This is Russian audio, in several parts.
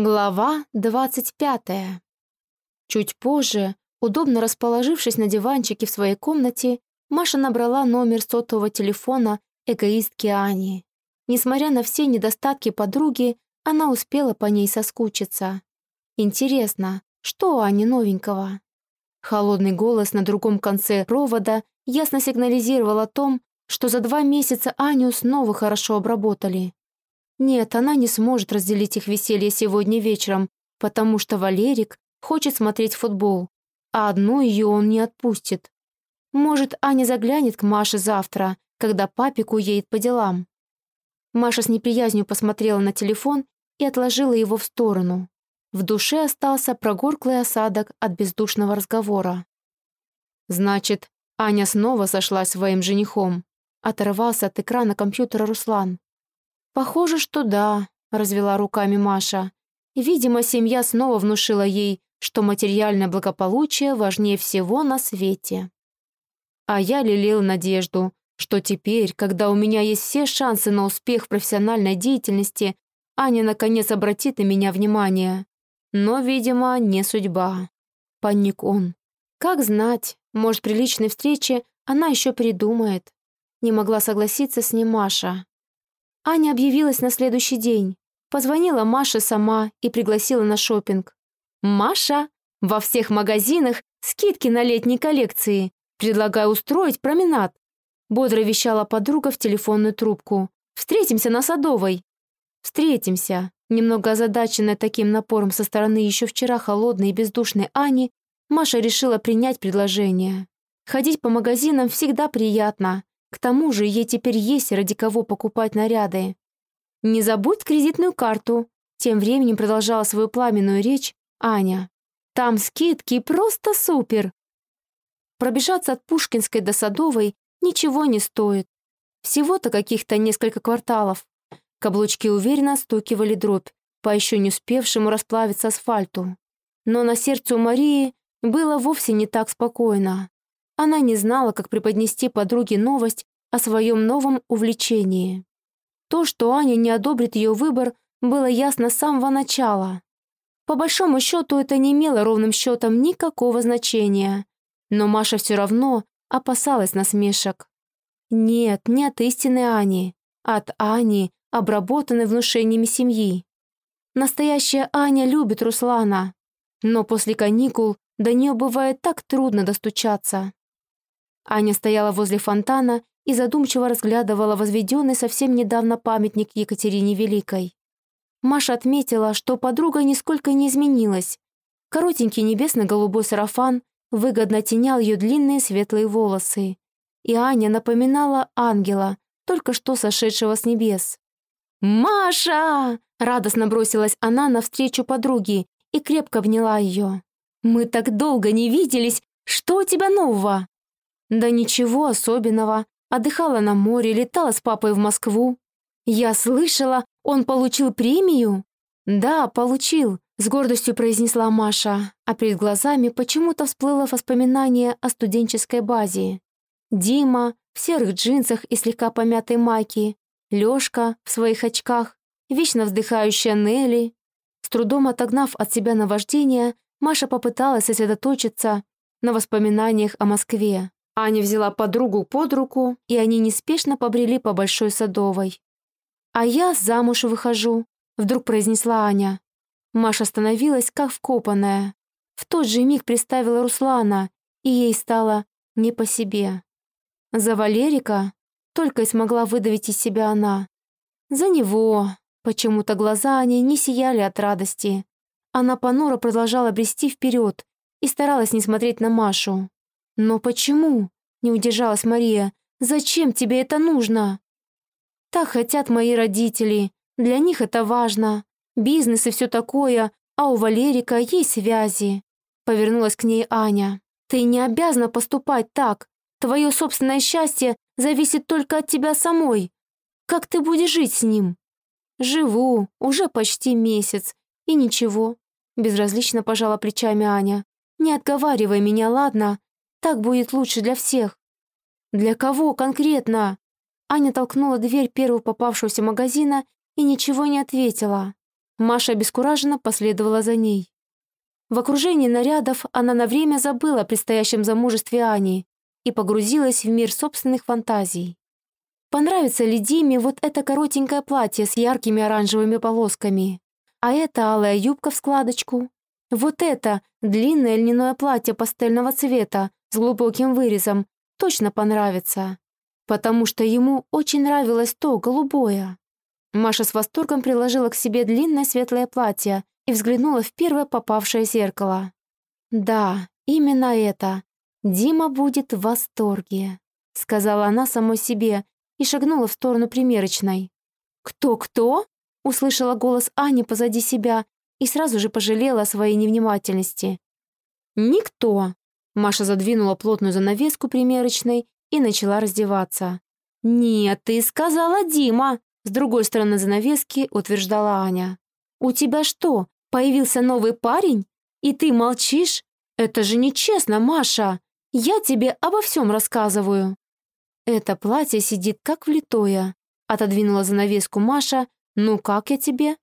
Глава 25. Чуть позже, удобно расположившись на диванчике в своей комнате, Маша набрала номер сотового телефона эгоистки Ани. Несмотря на все недостатки подруги, она успела по ней соскучиться. Интересно, что у Ани новенького? Холодный голос на другом конце провода ясно сигнализировал о том, что за два месяца Аню снова хорошо обработали. Нет, она не сможет разделить их веселье сегодня вечером, потому что Валерик хочет смотреть футбол, а одну ее он не отпустит. Может, Аня заглянет к Маше завтра, когда папик уедет по делам. Маша с неприязнью посмотрела на телефон и отложила его в сторону. В душе остался прогорклый осадок от бездушного разговора. «Значит, Аня снова сошлась своим женихом», оторвался от экрана компьютера Руслан. «Похоже, что да», — развела руками Маша. Видимо, семья снова внушила ей, что материальное благополучие важнее всего на свете. А я лелеял надежду, что теперь, когда у меня есть все шансы на успех в профессиональной деятельности, Аня наконец обратит на меня внимание. Но, видимо, не судьба. Паник он. Как знать, может, при личной встрече она еще придумает. Не могла согласиться с ним Маша. Аня объявилась на следующий день. Позвонила Маше сама и пригласила на шопинг. «Маша, во всех магазинах скидки на летние коллекции. Предлагаю устроить променад». Бодро вещала подруга в телефонную трубку. «Встретимся на Садовой». «Встретимся». Немного озадаченная таким напором со стороны еще вчера холодной и бездушной Ани, Маша решила принять предложение. Ходить по магазинам всегда приятно, к тому же ей теперь есть ради кого покупать наряды. «Не забудь кредитную карту», тем временем продолжала свою пламенную речь Аня. «Там скидки просто супер!» Пробежаться от Пушкинской до Садовой ничего не стоит. Всего-то каких-то несколько кварталов. Каблучки уверенно стукивали дробь по еще не успевшему расплавиться асфальту. Но на сердце у Марии было вовсе не так спокойно. Она не знала, как преподнести подруге новость о своем новом увлечении. То, что Аня не одобрит ее выбор, было ясно с самого начала. По большому счету это не имело ровным счетом никакого значения, но Маша все равно опасалась насмешек. Нет, не от истинной Ани, от Ани, обработанной внушениями семьи. Настоящая Аня любит Руслана, но после каникул до нее бывает так трудно достучаться. Аня стояла возле фонтана и задумчиво разглядывала возведенный совсем недавно памятник Екатерине Великой. Маша отметила, что подруга нисколько не изменилась. Коротенький небесно-голубой сарафан выгодно тенял ее длинные светлые волосы. И Аня напоминала ангела, только что сошедшего с небес. «Маша!» — радостно бросилась она навстречу подруге и крепко обняла ее. «Мы так долго не виделись! Что у тебя нового?» Да ничего особенного. Отдыхала на море, летала с папой в Москву. Я слышала, он получил премию? Да, получил, с гордостью произнесла Маша, а перед глазами почему-то всплыло воспоминание о студенческой базе. Дима в серых джинсах и слегка помятой майке, Лёшка в своих очках, вечно вздыхающая Нелли. С трудом отогнав от себя наваждение, Маша попыталась сосредоточиться на воспоминаниях о Москве. Аня взяла подругу под руку, и они неспешно побрели по Большой Садовой. «А я замуж выхожу», — вдруг произнесла Аня. Маша остановилась, как вкопанная. В тот же миг представила Руслана, и ей стало не по себе. «За Валерика?» — только и смогла выдавить из себя она. «За него!» — почему-то глаза Ани не сияли от радости. Она понуро продолжала брести вперед и старалась не смотреть на Машу. «Но почему?» — не удержалась Мария. «Зачем тебе это нужно?» «Так хотят мои родители. Для них это важно. Бизнес и все такое, а у Валерика есть связи». Повернулась к ней Аня. «Ты не обязана поступать так. Твое собственное счастье зависит только от тебя самой. Как ты будешь жить с ним?» «Живу, уже почти месяц. И ничего». Безразлично пожала плечами Аня. «Не отговаривай меня, ладно? Так будет лучше для всех». «Для кого конкретно?» Аня толкнула дверь первого попавшегося магазина и ничего не ответила. Маша обескураженно последовала за ней. В окружении нарядов она на время забыла о предстоящем замужестве Ани и погрузилась в мир собственных фантазий. Понравится ли Диме вот это коротенькое платье с яркими оранжевыми полосками? А это алая юбка в складочку? Вот это длинное льняное платье пастельного цвета с глубоким вырезом точно понравится, потому что ему очень нравилось то голубое. Маша с восторгом приложила к себе длинное светлое платье и взглянула в первое попавшее зеркало. Да, именно это. Дима будет в восторге, сказала она самой себе и шагнула в сторону примерочной. «Кто-кто?» — услышала голос Ани позади себя и сразу же пожалела о своей невнимательности. «Никто!» — Маша задвинула плотную занавеску примерочной и начала раздеваться. «Нет, ты сказала Дима!» — с другой стороны занавески утверждала Аня. «У тебя что, появился новый парень? И ты молчишь? Это же нечестно, Маша! Я тебе обо всем рассказываю!» «Это платье сидит как влитое», — отодвинула занавеску Маша. «Ну как я тебе?»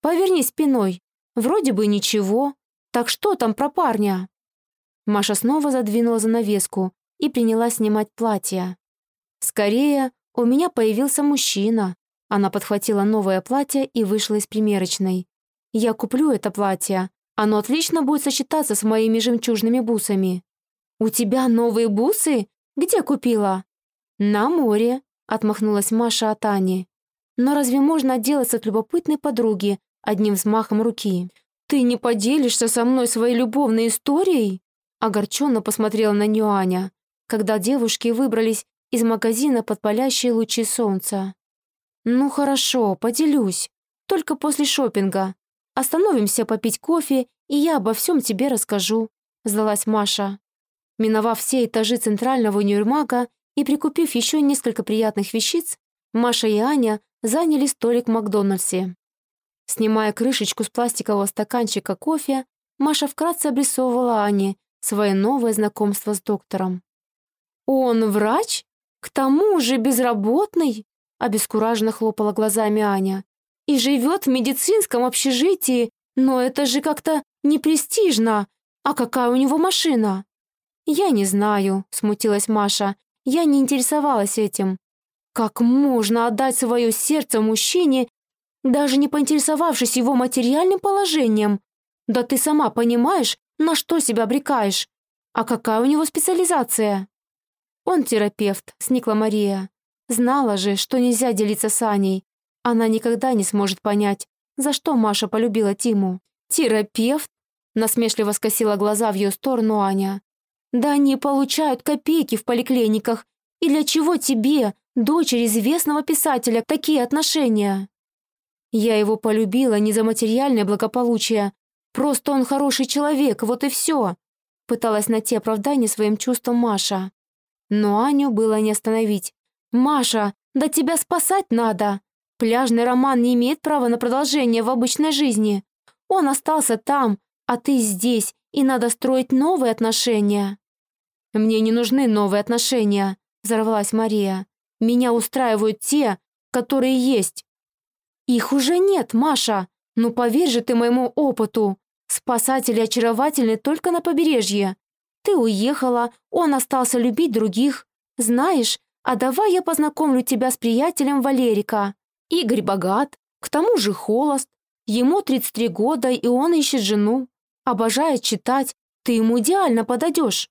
«Поверни спиной. Вроде бы ничего. Так что там про парня?» Маша снова задвинула занавеску и принялась снимать платье. «Скорее, у меня появился мужчина». Она подхватила новое платье и вышла из примерочной. «Я куплю это платье. Оно отлично будет сочетаться с моими жемчужными бусами». «У тебя новые бусы? Где купила?» «На море», — отмахнулась Маша от Ани. «Но разве можно отделаться от любопытной подруги одним взмахом руки?» «Ты не поделишься со мной своей любовной историей?» Огорченно посмотрела на нее Аня, когда девушки выбрались из магазина под палящие лучи солнца. «Ну хорошо, поделюсь. Только после шопинга. Остановимся попить кофе, и я обо всем тебе расскажу», — сдалась Маша. Миновав все этажи центрального универмага и прикупив еще несколько приятных вещиц, Маша и Аня заняли столик в Макдональдсе. Снимая крышечку с пластикового стаканчика кофе, Маша вкратце обрисовывала Ане свое новое знакомство с доктором. «Он врач? К тому же безработный?» обескураженно хлопала глазами Аня. «И живет в медицинском общежитии, но это же как-то непрестижно. А какая у него машина?» «Я не знаю», — смутилась Маша. Я не интересовалась этим. Как можно отдать свое сердце мужчине, даже не поинтересовавшись его материальным положением? Да ты сама понимаешь, на что себя обрекаешь. А какая у него специализация? Он терапевт, сникла Мария. Знала же, что нельзя делиться с Аней. Она никогда не сможет понять, за что Маша полюбила Тиму. «Терапевт?» — насмешливо скосила глаза в ее сторону Аня. Да они получают копейки в поликлиниках. И для чего тебе, дочери известного писателя, такие отношения? Я его полюбила не за материальное благополучие. Просто он хороший человек, вот и все. Пыталась найти оправдание своим чувствам Маша. Но Аню было не остановить. «Маша, да тебя спасать надо! Пляжный роман не имеет права на продолжение в обычной жизни. Он остался там, а ты здесь, и надо строить новые отношения». «Мне не нужны новые отношения», — взорвалась Мария. «Меня устраивают те, которые есть». «Их уже нет, Маша. Ну поверь же ты моему опыту. Спасатели очаровательны только на побережье. Ты уехала, он остался любить других. Знаешь, а давай я познакомлю тебя с приятелем Валерика. Игорь богат, к тому же холост. Ему 33 года, и он ищет жену. Обожает читать, ты ему идеально подойдешь.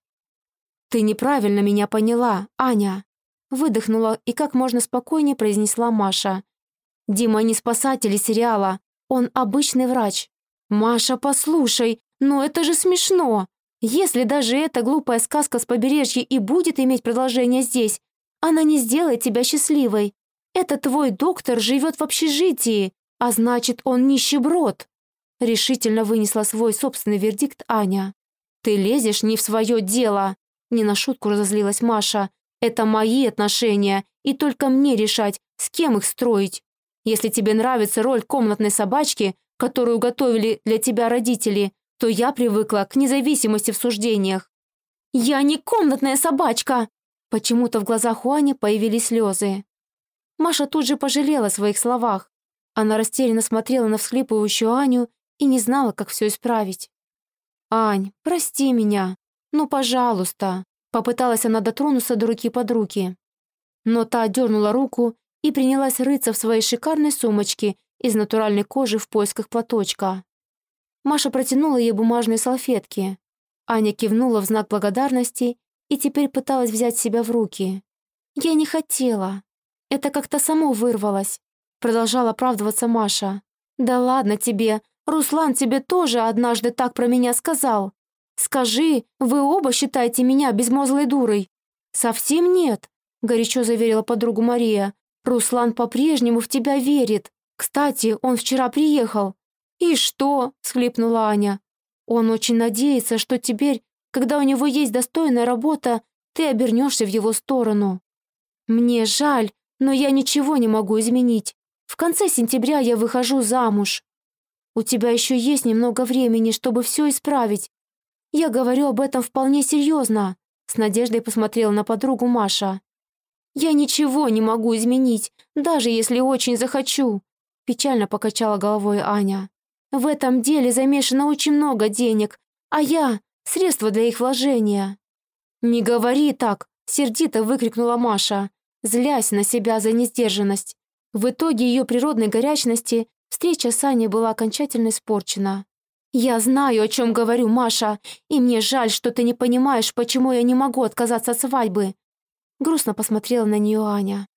«Ты неправильно меня поняла, Аня!» Выдохнула и как можно спокойнее произнесла Маша. «Дима не спасатель из сериала, он обычный врач». «Маша, послушай, но это же смешно! Если даже эта глупая сказка с побережья и будет иметь продолжение здесь, она не сделает тебя счастливой. Это твой доктор живет в общежитии, а значит, он нищеброд!» Решительно вынесла свой собственный вердикт Аня. «Ты лезешь не в свое дело!» Не на шутку разозлилась Маша. «Это мои отношения, и только мне решать, с кем их строить. Если тебе нравится роль комнатной собачки, которую готовили для тебя родители, то я привыкла к независимости в суждениях». «Я не комнатная собачка!» Почему-то в глазах Хуани появились слезы. Маша тут же пожалела о своих словах. Она растерянно смотрела на всхлипывающую Аню и не знала, как все исправить. «Ань, прости меня. Ну, пожалуйста». Попыталась она дотронуться до руки подруги. Но та дернула руку и принялась рыться в своей шикарной сумочке из натуральной кожи в поисках платочка. Маша протянула ей бумажные салфетки. Аня кивнула в знак благодарности и теперь пыталась взять себя в руки. «Я не хотела. Это как-то само вырвалось», продолжала оправдываться Маша. «Да ладно тебе. Руслан тебе тоже однажды так про меня сказал. Скажи, вы оба считаете меня безмозглой дурой?» «Совсем нет», горячо заверила подругу Мария. «Руслан по-прежнему в тебя верит. Кстати, он вчера приехал». «И что?» — схлипнула Аня. «Он очень надеется, что теперь, когда у него есть достойная работа, ты обернешься в его сторону». «Мне жаль, но я ничего не могу изменить. В конце сентября я выхожу замуж. У тебя еще есть немного времени, чтобы все исправить. Я говорю об этом вполне серьезно», — с надеждой посмотрела на подругу Маша. «Я ничего не могу изменить, даже если очень захочу», — печально покачала головой Аня. «В этом деле замешано очень много денег, а я — средство для их вложения». «Не говори так!» — сердито выкрикнула Маша, злясь на себя за несдержанность. В итоге ее природной горячности встреча с Аней была окончательно испорчена. «Я знаю, о чем говорю, Маша, и мне жаль, что ты не понимаешь, почему я не могу отказаться от свадьбы. Грустно посмотрела на нее Аня.